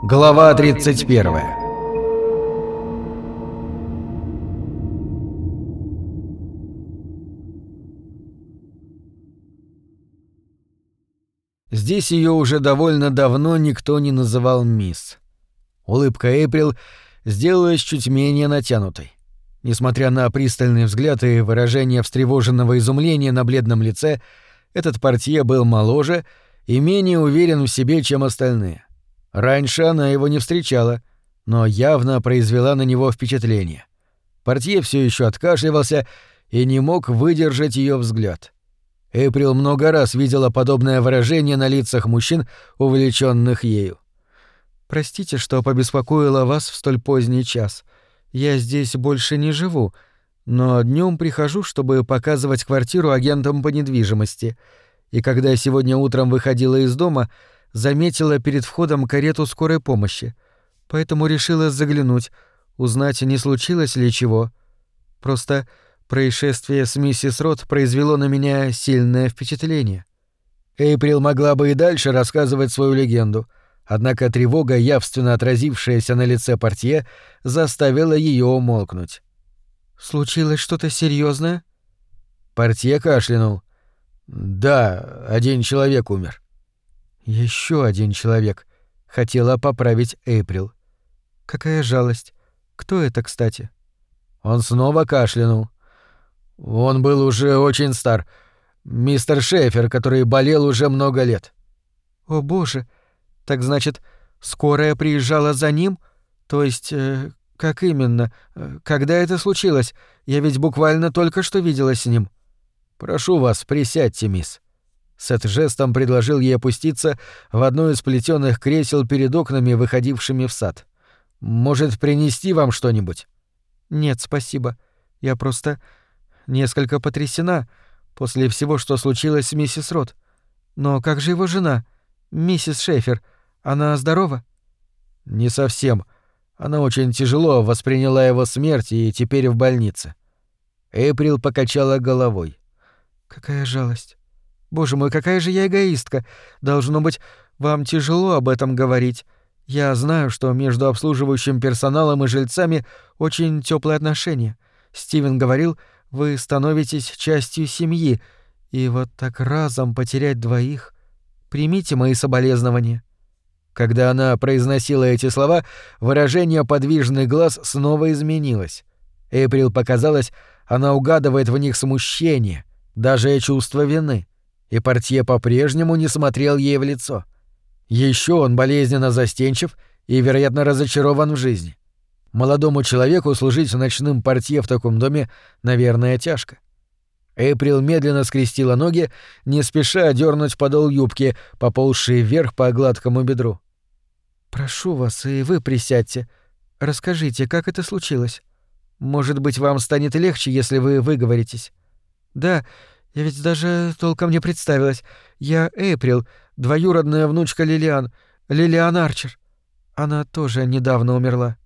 Глава 31 Здесь ее уже довольно давно никто не называл мисс. Улыбка Эйприл сделалась чуть менее натянутой. Несмотря на пристальный взгляд и выражение встревоженного изумления на бледном лице, этот портье был моложе и менее уверен в себе, чем остальные. Раньше она его не встречала, но явно произвела на него впечатление. Портье все еще откашливался и не мог выдержать ее взгляд. Эйприл много раз видела подобное выражение на лицах мужчин, увлеченных ею. «Простите, что побеспокоила вас в столь поздний час. Я здесь больше не живу, но днем прихожу, чтобы показывать квартиру агентам по недвижимости. И когда сегодня утром выходила из дома, заметила перед входом карету скорой помощи. Поэтому решила заглянуть, узнать, не случилось ли чего. Просто происшествие с миссис Рот произвело на меня сильное впечатление. Эйприл могла бы и дальше рассказывать свою легенду, однако тревога, явственно отразившаяся на лице портье, заставила ее умолкнуть. «Случилось что-то серьезное? Портье кашлянул. «Да, один человек умер». Еще один человек. Хотела поправить Эйприл. Какая жалость. Кто это, кстати? Он снова кашлянул. Он был уже очень стар. Мистер Шефер, который болел уже много лет. О, боже. Так значит, скорая приезжала за ним? То есть, э, как именно? Э, когда это случилось? Я ведь буквально только что виделась с ним. Прошу вас, присядьте, мисс. Сет жестом предложил ей опуститься в одно из плетёных кресел перед окнами, выходившими в сад. «Может, принести вам что-нибудь?» «Нет, спасибо. Я просто несколько потрясена после всего, что случилось с миссис Рот. Но как же его жена, миссис Шейфер? Она здорова?» «Не совсем. Она очень тяжело восприняла его смерть и теперь в больнице». Эйприл покачала головой. «Какая жалость. Боже мой, какая же я эгоистка. Должно быть, вам тяжело об этом говорить. Я знаю, что между обслуживающим персоналом и жильцами очень теплые отношения. Стивен говорил, вы становитесь частью семьи, и вот так разом потерять двоих. Примите мои соболезнования. Когда она произносила эти слова, выражение подвижных глаз снова изменилось. Эйприл показалось, она угадывает в них смущение, даже чувство вины и портье по-прежнему не смотрел ей в лицо. Еще он болезненно застенчив и, вероятно, разочарован в жизни. Молодому человеку служить ночным портье в таком доме, наверное, тяжко. Эйприл медленно скрестила ноги, не спеша дернуть подол юбки, поползший вверх по гладкому бедру. «Прошу вас, и вы присядьте. Расскажите, как это случилось? Может быть, вам станет легче, если вы выговоритесь. Да, я ведь даже толком не представилась. Я Эйприл, двоюродная внучка Лилиан, Лилиан Арчер. Она тоже недавно умерла».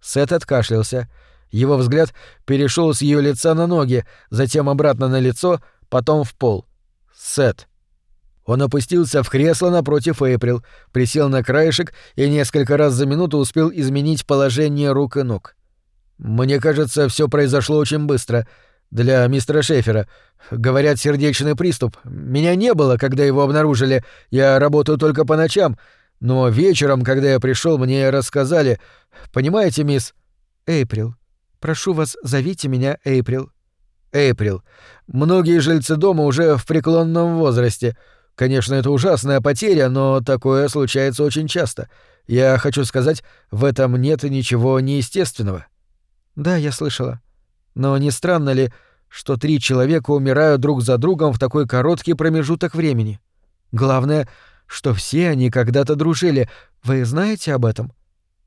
Сет откашлялся. Его взгляд перешел с ее лица на ноги, затем обратно на лицо, потом в пол. Сет. Он опустился в кресло напротив Эйприл, присел на краешек и несколько раз за минуту успел изменить положение рук и ног. «Мне кажется, все произошло очень быстро для мистера Шефера. Говорят, сердечный приступ. Меня не было, когда его обнаружили. Я работаю только по ночам. Но вечером, когда я пришел, мне рассказали. Понимаете, мисс? Эйприл. Прошу вас, зовите меня Эйприл. Эйприл. Многие жильцы дома уже в преклонном возрасте. Конечно, это ужасная потеря, но такое случается очень часто. Я хочу сказать, в этом нет ничего неестественного. Да, я слышала. Но не странно ли, что три человека умирают друг за другом в такой короткий промежуток времени? Главное, что все они когда-то дружили. Вы знаете об этом?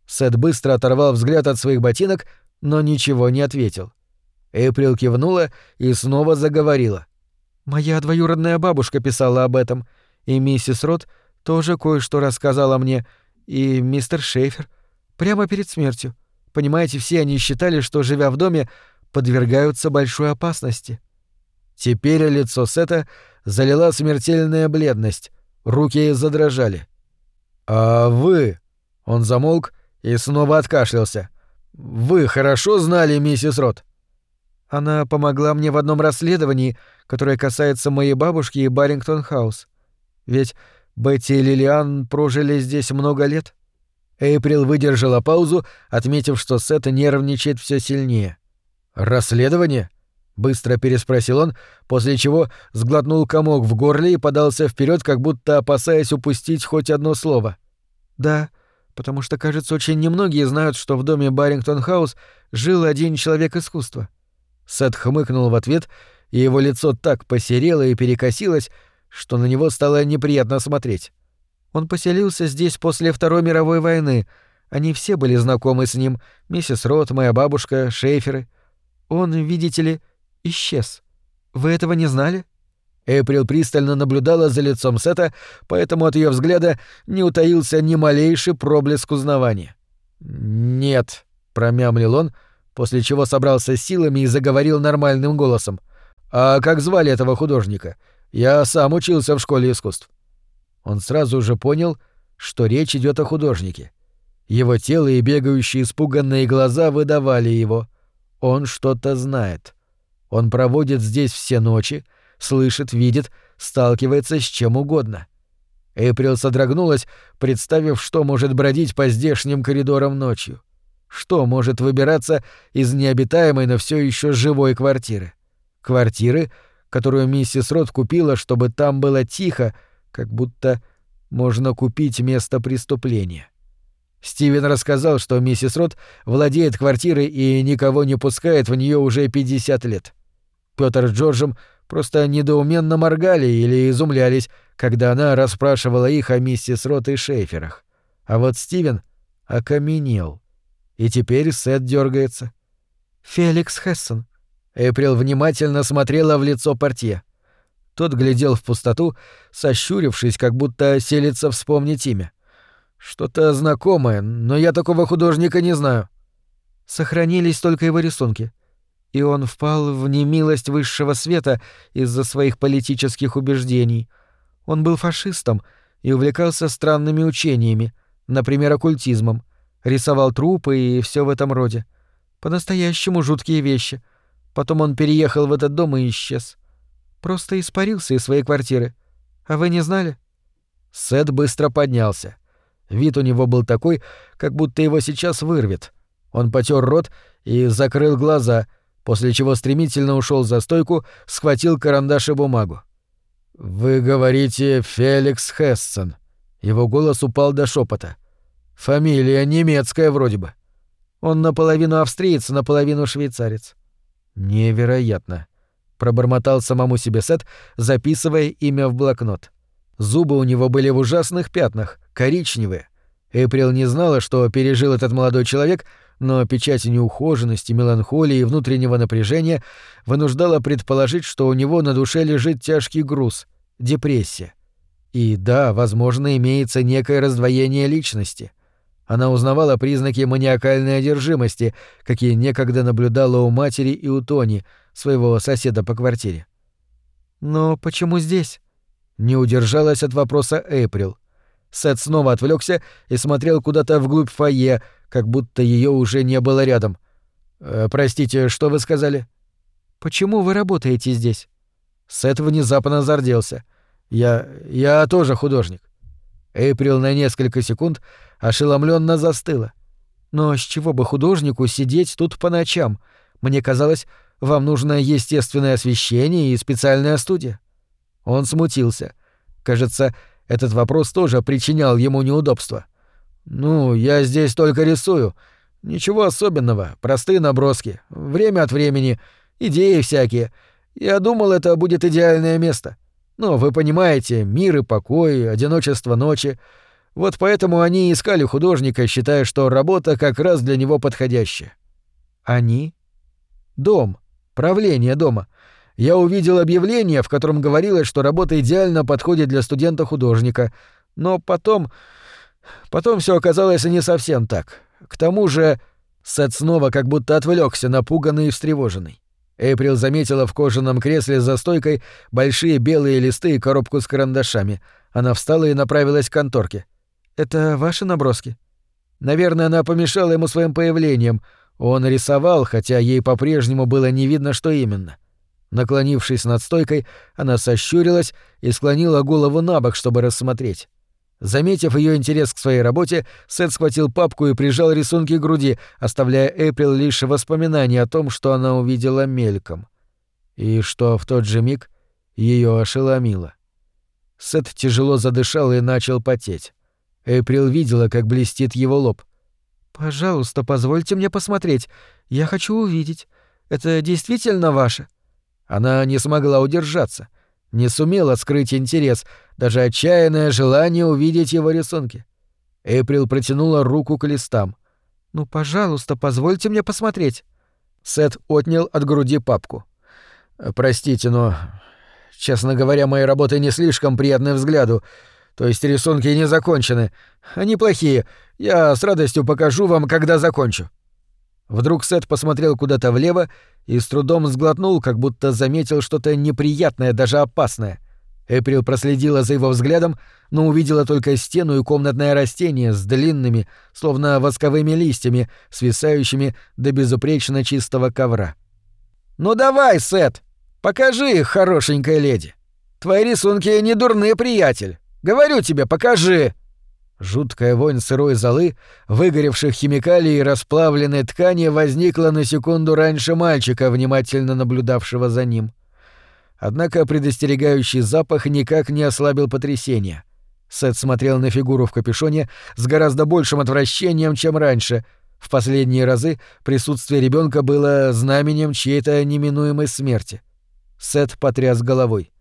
Сет быстро оторвал взгляд от своих ботинок, но ничего не ответил. Эйприл кивнула и снова заговорила. «Моя двоюродная бабушка писала об этом, и миссис Рот тоже кое-что рассказала мне, и мистер Шейфер, прямо перед смертью. Понимаете, все они считали, что, живя в доме, подвергаются большой опасности. Теперь лицо Сета залила смертельная бледность, руки задрожали. «А вы...» Он замолк и снова откашлялся. «Вы хорошо знали миссис Рот?» «Она помогла мне в одном расследовании, которое касается моей бабушки и Баррингтон-хаус. Ведь Бетти и Лилиан прожили здесь много лет». Эйприл выдержала паузу, отметив, что Сет нервничает все сильнее. «Расследование?» — быстро переспросил он, после чего сглотнул комок в горле и подался вперед, как будто опасаясь упустить хоть одно слово. «Да, потому что, кажется, очень немногие знают, что в доме Баррингтон-хаус жил один человек искусства». Сет хмыкнул в ответ, и его лицо так посерело и перекосилось, что на него стало неприятно смотреть. Он поселился здесь после Второй мировой войны. Они все были знакомы с ним. Миссис Рот, моя бабушка, Шейферы. Он, видите ли, исчез. Вы этого не знали? Эприл пристально наблюдала за лицом Сета, поэтому от ее взгляда не утаился ни малейший проблеск узнавания. «Нет», — промямлил он, после чего собрался силами и заговорил нормальным голосом. «А как звали этого художника? Я сам учился в школе искусств». Он сразу же понял, что речь идет о художнике. Его тело и бегающие испуганные глаза выдавали его. Он что-то знает. Он проводит здесь все ночи, слышит, видит, сталкивается с чем угодно. Эйприл содрогнулась, представив, что может бродить по здешним коридорам ночью. Что может выбираться из необитаемой, но все еще живой квартиры? Квартиры, которую миссис Рот купила, чтобы там было тихо, как будто можно купить место преступления. Стивен рассказал, что миссис Рот владеет квартирой и никого не пускает в нее уже 50 лет. Пётр с Джорджем просто недоуменно моргали или изумлялись, когда она расспрашивала их о миссис Рот и Шейферах. А вот Стивен окаменел. И теперь Сет дергается. «Феликс Хессон». Эприл внимательно смотрела в лицо портье. Тот глядел в пустоту, сощурившись, как будто селится вспомнить имя. Что-то знакомое, но я такого художника не знаю. Сохранились только его рисунки. И он впал в немилость высшего света из-за своих политических убеждений. Он был фашистом и увлекался странными учениями, например, оккультизмом, рисовал трупы и все в этом роде. По-настоящему жуткие вещи. Потом он переехал в этот дом и исчез. Просто испарился из своей квартиры. А вы не знали?» Сет быстро поднялся. Вид у него был такой, как будто его сейчас вырвет. Он потер рот и закрыл глаза, после чего стремительно ушел за стойку, схватил карандаш и бумагу. «Вы говорите Феликс Хессен». Его голос упал до шепота. «Фамилия немецкая вроде бы». Он наполовину австриец, наполовину швейцарец. Невероятно пробормотал самому себе Сет, записывая имя в блокнот. Зубы у него были в ужасных пятнах, коричневые. Эприл не знала, что пережил этот молодой человек, но печать неухоженности, меланхолии и внутреннего напряжения вынуждала предположить, что у него на душе лежит тяжкий груз — депрессия. И да, возможно, имеется некое раздвоение личности. Она узнавала признаки маниакальной одержимости, какие некогда наблюдала у матери и у Тони — своего соседа по квартире. «Но почему здесь?» Не удержалась от вопроса Эйприл. Сет снова отвлекся и смотрел куда-то вглубь фойе, как будто ее уже не было рядом. «Э, «Простите, что вы сказали?» «Почему вы работаете здесь?» Сет внезапно зарделся. «Я... я тоже художник». Эйприл на несколько секунд ошеломленно застыла. «Но с чего бы художнику сидеть тут по ночам? Мне казалось, вам нужно естественное освещение и специальная студия». Он смутился. Кажется, этот вопрос тоже причинял ему неудобства. «Ну, я здесь только рисую. Ничего особенного, простые наброски. Время от времени, идеи всякие. Я думал, это будет идеальное место. Но вы понимаете, мир и покой, одиночество ночи. Вот поэтому они искали художника, считая, что работа как раз для него подходящая». «Они?» «Дом правление дома. Я увидел объявление, в котором говорилось, что работа идеально подходит для студента-художника. Но потом... Потом все оказалось не совсем так. К тому же... Сет снова как будто отвлекся, напуганный и встревоженный. Эйприл заметила в кожаном кресле за стойкой большие белые листы и коробку с карандашами. Она встала и направилась к конторке. «Это ваши наброски?» Наверное, она помешала ему своим появлением. Он рисовал, хотя ей по-прежнему было не видно, что именно. Наклонившись над стойкой, она сощурилась и склонила голову на бок, чтобы рассмотреть. Заметив ее интерес к своей работе, Сет схватил папку и прижал рисунки к груди, оставляя Эприл лишь воспоминания о том, что она увидела мельком. И что в тот же миг ее ошеломило. Сет тяжело задышал и начал потеть. Эприл видела, как блестит его лоб. «Пожалуйста, позвольте мне посмотреть. Я хочу увидеть. Это действительно ваше?» Она не смогла удержаться, не сумела скрыть интерес, даже отчаянное желание увидеть его рисунки. Эприл протянула руку к листам. «Ну, пожалуйста, позвольте мне посмотреть». Сет отнял от груди папку. «Простите, но, честно говоря, мои работы не слишком приятны взгляду. То есть рисунки не закончены. Они плохие. Я с радостью покажу вам, когда закончу». Вдруг Сет посмотрел куда-то влево и с трудом сглотнул, как будто заметил что-то неприятное, даже опасное. Эприл проследила за его взглядом, но увидела только стену и комнатное растение с длинными, словно восковыми листьями, свисающими до безупречно чистого ковра. «Ну давай, Сет, покажи их, хорошенькая леди. Твои рисунки не дурны, приятель. Говорю тебе, покажи!» Жуткая вонь сырой золы, выгоревших химикалий и расплавленной ткани возникла на секунду раньше мальчика, внимательно наблюдавшего за ним. Однако предостерегающий запах никак не ослабил потрясения. Сет смотрел на фигуру в капюшоне с гораздо большим отвращением, чем раньше. В последние разы присутствие ребенка было знаменем чьей-то неминуемой смерти. Сет потряс головой.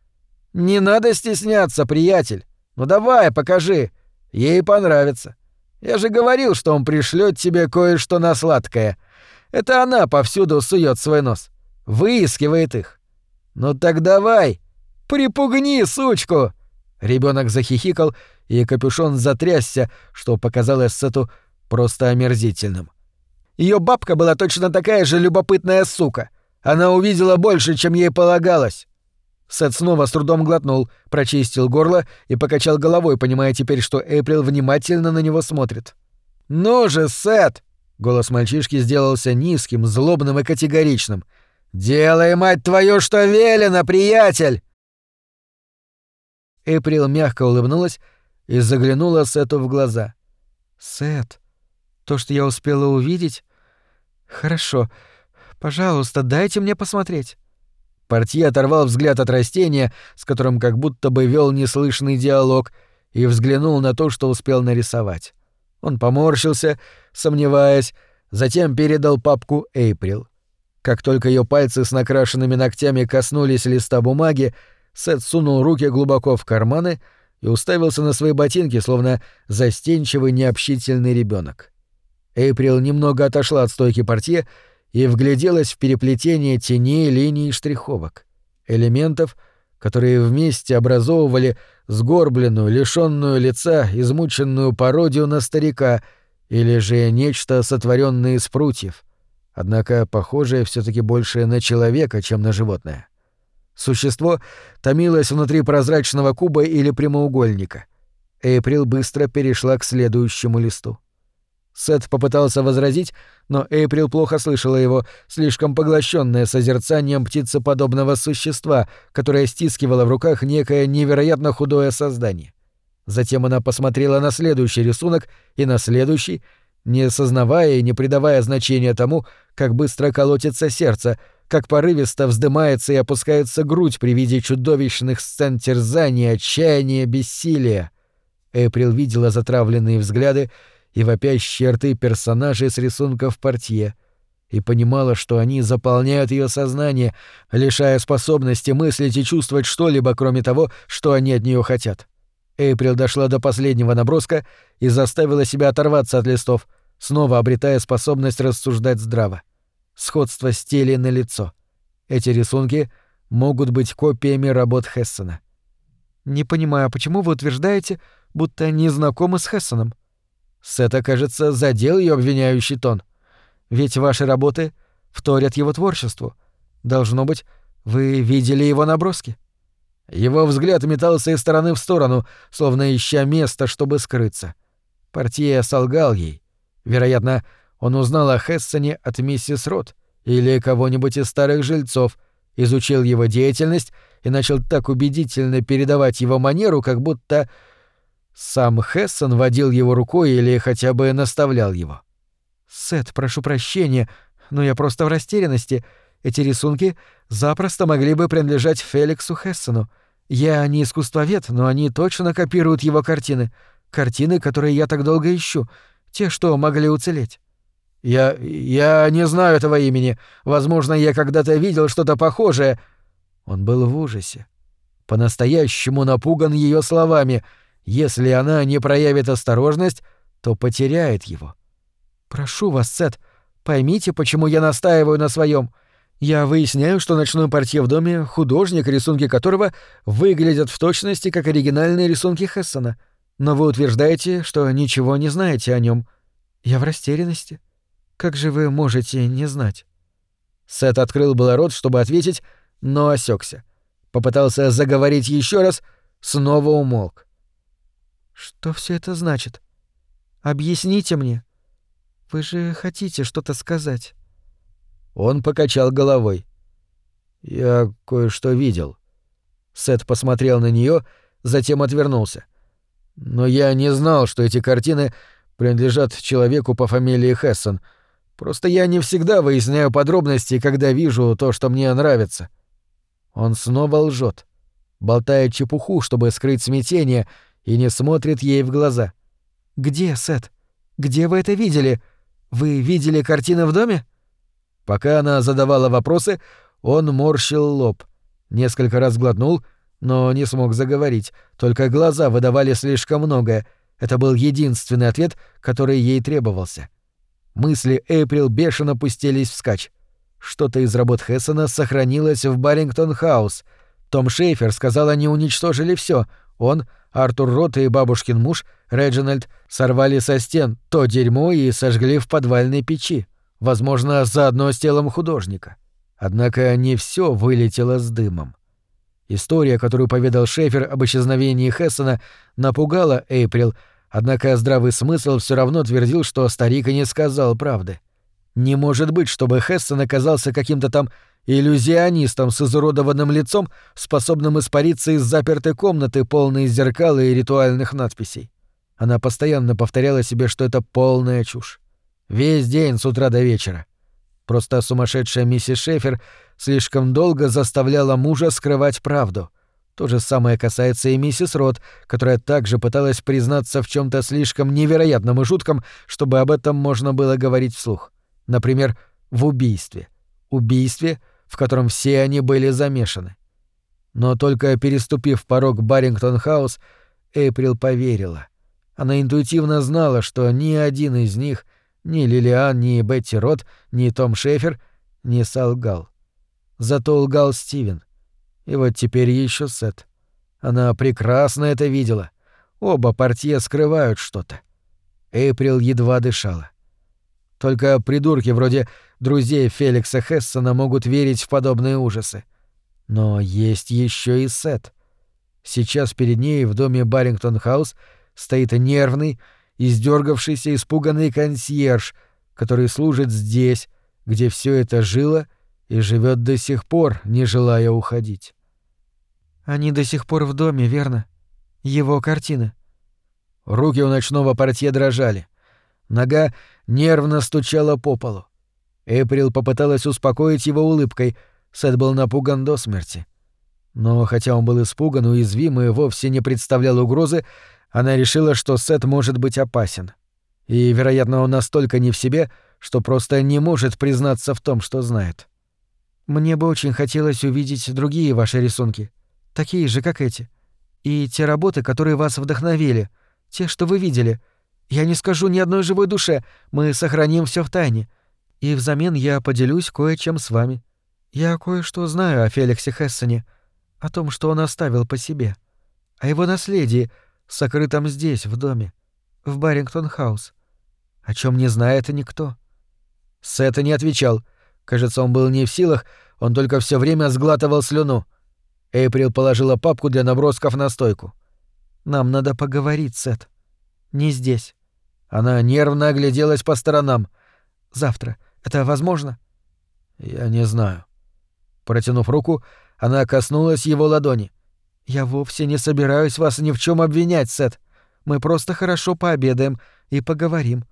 «Не надо стесняться, приятель! Ну давай, покажи!» Ей понравится. Я же говорил, что он пришлет тебе кое-что на сладкое. Это она повсюду сует свой нос. Выискивает их. Ну так давай, припугни сучку!» Ребенок захихикал, и капюшон затрясся, что показалось Сету просто омерзительным. Ее бабка была точно такая же любопытная сука. Она увидела больше, чем ей полагалось. Сет снова с трудом глотнул, прочистил горло и покачал головой, понимая теперь, что Эйприл внимательно на него смотрит. «Ну же, Сет!» — голос мальчишки сделался низким, злобным и категоричным. «Делай, мать твою, что велено, приятель!» Эйприл мягко улыбнулась и заглянула Сету в глаза. «Сет, то, что я успела увидеть... Хорошо, пожалуйста, дайте мне посмотреть». Портье оторвал взгляд от растения, с которым как будто бы вел неслышный диалог, и взглянул на то, что успел нарисовать. Он поморщился, сомневаясь, затем передал папку Эйприл. Как только ее пальцы с накрашенными ногтями коснулись листа бумаги, Сет сунул руки глубоко в карманы и уставился на свои ботинки, словно застенчивый необщительный ребенок. Эйприл немного отошла от стойки портье и вгляделась в переплетение теней, линий штриховок, элементов, которые вместе образовывали сгорбленную, лишенную лица, измученную пародию на старика или же нечто сотворенное из прутьев, однако похожее все таки больше на человека, чем на животное. Существо томилось внутри прозрачного куба или прямоугольника. Эйприл быстро перешла к следующему листу. Сет попытался возразить, но Эйприл плохо слышала его, слишком поглощенная созерцанием птицеподобного существа, которое стискивало в руках некое невероятно худое создание. Затем она посмотрела на следующий рисунок и на следующий, не осознавая и не придавая значения тому, как быстро колотится сердце, как порывисто вздымается и опускается грудь при виде чудовищных сцен терзания, отчаяния, бессилия. Эйприл видела затравленные взгляды и вопящие рты персонажей с рисунков портье, и понимала, что они заполняют ее сознание, лишая способности мыслить и чувствовать что-либо, кроме того, что они от нее хотят. Эйприл дошла до последнего наброска и заставила себя оторваться от листов, снова обретая способность рассуждать здраво. Сходство стели на лицо. Эти рисунки могут быть копиями работ Хессена. «Не понимаю, почему вы утверждаете, будто не знакомы с Хессеном?» Сета, кажется, задел ее обвиняющий тон. Ведь ваши работы вторят его творчеству. Должно быть, вы видели его наброски. Его взгляд метался из стороны в сторону, словно ища место, чтобы скрыться. Портье солгал ей. Вероятно, он узнал о Хессоне от миссис Рот или кого-нибудь из старых жильцов, изучил его деятельность и начал так убедительно передавать его манеру, как будто сам Хессон водил его рукой или хотя бы наставлял его. «Сет, прошу прощения, но я просто в растерянности. Эти рисунки запросто могли бы принадлежать Феликсу Хессону. Я не искусствовед, но они точно копируют его картины. Картины, которые я так долго ищу. Те, что могли уцелеть. Я... я не знаю этого имени. Возможно, я когда-то видел что-то похожее. Он был в ужасе. По-настоящему напуган ее словами. Если она не проявит осторожность, то потеряет его. Прошу вас, Сет, поймите, почему я настаиваю на своем. Я выясняю, что ночной портье в доме — художник, рисунки которого выглядят в точности как оригинальные рисунки Хессона. Но вы утверждаете, что ничего не знаете о нем. Я в растерянности. Как же вы можете не знать? Сет открыл было рот, чтобы ответить, но осекся. Попытался заговорить еще раз, снова умолк. Что все это значит? Объясните мне. Вы же хотите что-то сказать. Он покачал головой. «Я кое-что видел». Сет посмотрел на нее, затем отвернулся. «Но я не знал, что эти картины принадлежат человеку по фамилии Хессон. Просто я не всегда выясняю подробности, когда вижу то, что мне нравится». Он снова лжет, болтает чепуху, чтобы скрыть смятение, и не смотрит ей в глаза. «Где, Сет? Где вы это видели? Вы видели картины в доме?» Пока она задавала вопросы, он морщил лоб. Несколько раз глотнул, но не смог заговорить, только глаза выдавали слишком многое. Это был единственный ответ, который ей требовался. Мысли Эйприл бешено пустились вскачь. Что-то из работ Хессона сохранилось в Баррингтон-хаус. Том Шейфер сказал, они уничтожили все. Он, Артур Рот и бабушкин муж, Реджинальд, сорвали со стен то дерьмо и сожгли в подвальной печи возможно, заодно с телом художника. Однако не все вылетело с дымом. История, которую поведал Шефер об исчезновении Хессона, напугала Эйприл, однако здравый смысл все равно твердил, что старик и не сказал правды. Не может быть, чтобы Хессон оказался каким-то там иллюзионистом с изуродованным лицом, способным испариться из запертой комнаты, полной зеркал и ритуальных надписей. Она постоянно повторяла себе, что это полная чушь. Весь день с утра до вечера. Просто сумасшедшая миссис Шефер слишком долго заставляла мужа скрывать правду. То же самое касается и миссис Рот, которая также пыталась признаться в чем то слишком невероятном и жутком, чтобы об этом можно было говорить вслух. Например, в убийстве. Убийстве, в котором все они были замешаны. Но только переступив порог Баррингтон-хаус, Эйприл поверила. Она интуитивно знала, что ни один из них — ни Лилиан, ни Бетти Рот, ни Том Шефер не солгал. Зато лгал Стивен. И вот теперь еще Сет. Она прекрасно это видела. Оба портье скрывают что-то. Эйприл едва дышала. Только придурки вроде друзей Феликса Хессона могут верить в подобные ужасы. Но есть еще и Сет. Сейчас перед ней в доме Баррингтон-хаус стоит нервный, издергавшийся испуганный консьерж, который служит здесь, где все это жило и живет до сих пор, не желая уходить. Они до сих пор в доме, верно? Его картины. Руки у ночного портье дрожали. Нога нервно стучала по полу. Эприл попыталась успокоить его улыбкой. Сет был напуган до смерти. Но хотя он был испуган, уязвим и вовсе не представлял угрозы, она решила, что Сет может быть опасен. И, вероятно, он настолько не в себе, что просто не может признаться в том, что знает. «Мне бы очень хотелось увидеть другие ваши рисунки, такие же, как эти. И те работы, которые вас вдохновили, те, что вы видели. Я не скажу ни одной живой душе, мы сохраним все в тайне. И взамен я поделюсь кое-чем с вами. Я кое-что знаю о Феликсе Хессоне, о том, что он оставил по себе, о его наследии, сокрытом здесь, в доме, в Баррингтон-хаус, о чем не знает никто. Сета не отвечал. Кажется, он был не в силах, он только все время сглатывал слюну. Эйприл положила папку для набросков на стойку. «Нам надо поговорить, Сет. Не здесь. Она нервно огляделась по сторонам. «Завтра. Это возможно?» «Я не знаю». Протянув руку, она коснулась его ладони. «Я вовсе не собираюсь вас ни в чем обвинять, Сет. Мы просто хорошо пообедаем и поговорим.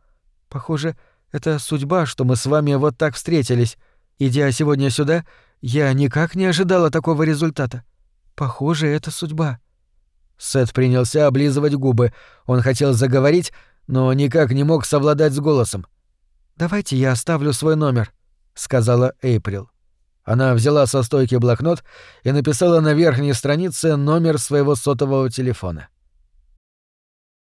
Похоже, это судьба, что мы с вами вот так встретились. Идя сегодня сюда, я никак не ожидала такого результата. Похоже, это судьба». Сет принялся облизывать губы. Он хотел заговорить, но никак не мог совладать с голосом. «Давайте я оставлю свой номер», — сказала Эйприл. Она взяла со стойки блокнот и написала на верхней странице номер своего сотового телефона.